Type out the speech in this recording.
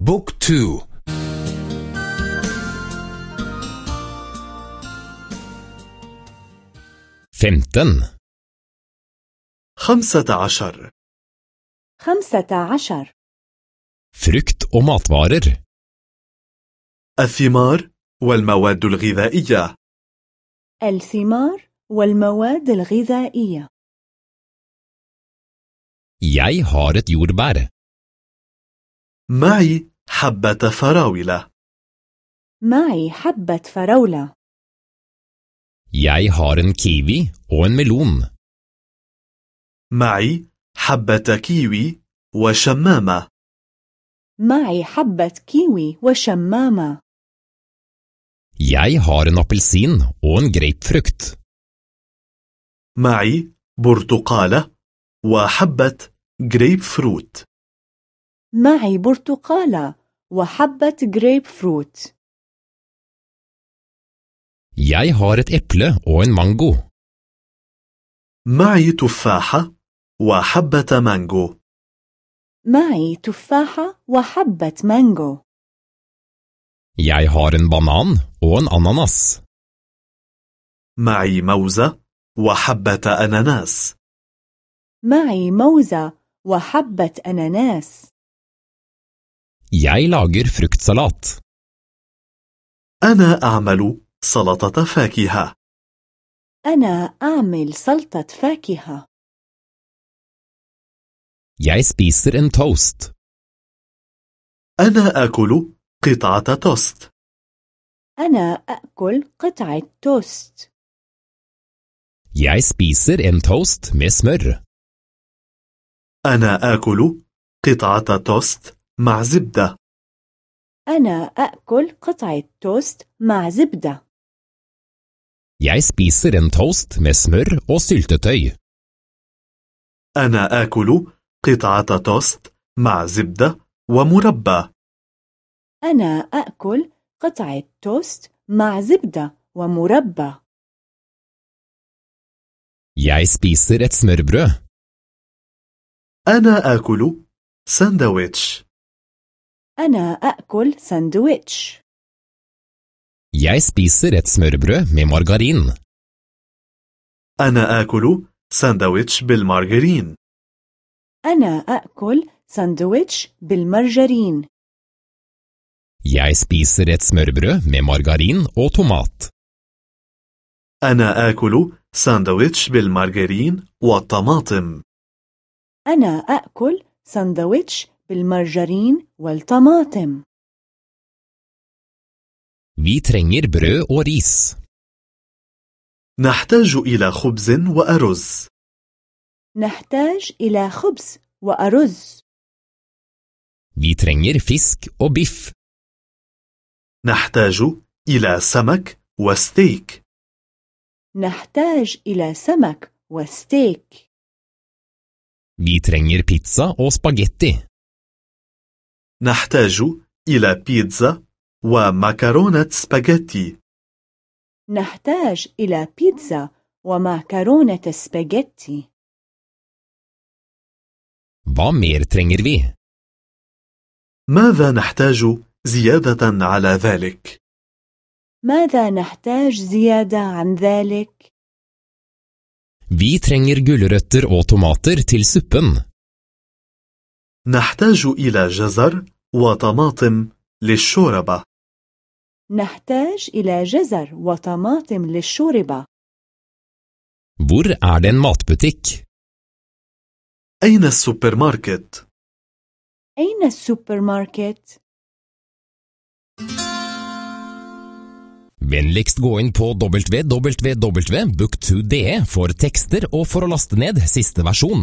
بوك تو. femten, خمسة عشر. خمسة عشر. og matvarer, الثمار والمواد الغذائية. الثمار والمواد الغذائية. Jeg har et jordbær, معي حبة فراولة. معي حبة فراولة. Jeg har en kiwi og en melon, معي حبة كيوي وشمامة. معي حبة كيوي وشمامة. Jeg har en appelsin og en grapefrukt, معي برتقالة وحبة جريب فروت معي برتقالة وحبة جريب فروت jeg har et eple og en mango, معي تفاحة وحبة مانجو. معي تفاحة وحبة مانجو. Jeg har en banan og en ananas, معي موزة وحبة أناناس. معي موزة وحبة أناناس. Jeg lager fruktsalat, أنا أعمل سلطة فاكهة. أنا أعمل سلطة فاكهة. Jeg spiser en toast, أنا آكل قطعة توست. أنا أأكل قطعة توست. Jeg spiser en toast med smør, أنا آكل قطعة توست مع زبدة. أنا أأكل قطعة توست مع زبدة. Jeg spiser en toast med smør og syltetøy. أنا آكل قطعة توست مع زبدة ومربى. أنا أأكل قطعة توست مع زبدة ومربى. Jeg spiser et smørbrød. أنا آكل ساندويتش. أنا أأكل ساندويتش Jeg spiser et smørbrød med margarin. أنا آكل ساندويتش بالمارغرين أنا أأكل ساندويتش بالمرجرين Jeg spiser et smørbrød med margarin og tomat. أنا آكل ساندويتش بالمارغرين والطماطم أنا أأكل ساندويتش بالمرجرين والطماطم Vi trenger brød og ris. نحتاج إلى خبز وأرز نحتاج إلى خبز وأرز Vi trenger fisk og biff. نحتاج إلى سمك وستيك نحتاج إلى سمك وستيك Vi trenger pizza og spagetti. نحتاج إلى بيتزا ومكرونة سباجيتي نحتاج إلى بيتزا ومعكرونة سباجيتي Hva mer trenger vi? ماذا نحتاج زيادة على ذلك؟ ماذا نحتاج زيادة عن ذلك؟ Vi trenger gulrøtter og tomater til suppen. نحتاج إلى جزر وطماطم للشوربة نحتاج إلى جزر وطماطم للشوربة Hvor er det en matbutikk? أين السوبر ماركت؟ أين السوبر ماركت؟ Vennligst gå inn på www.book2.de for tekster og for å laste ned siste versjon.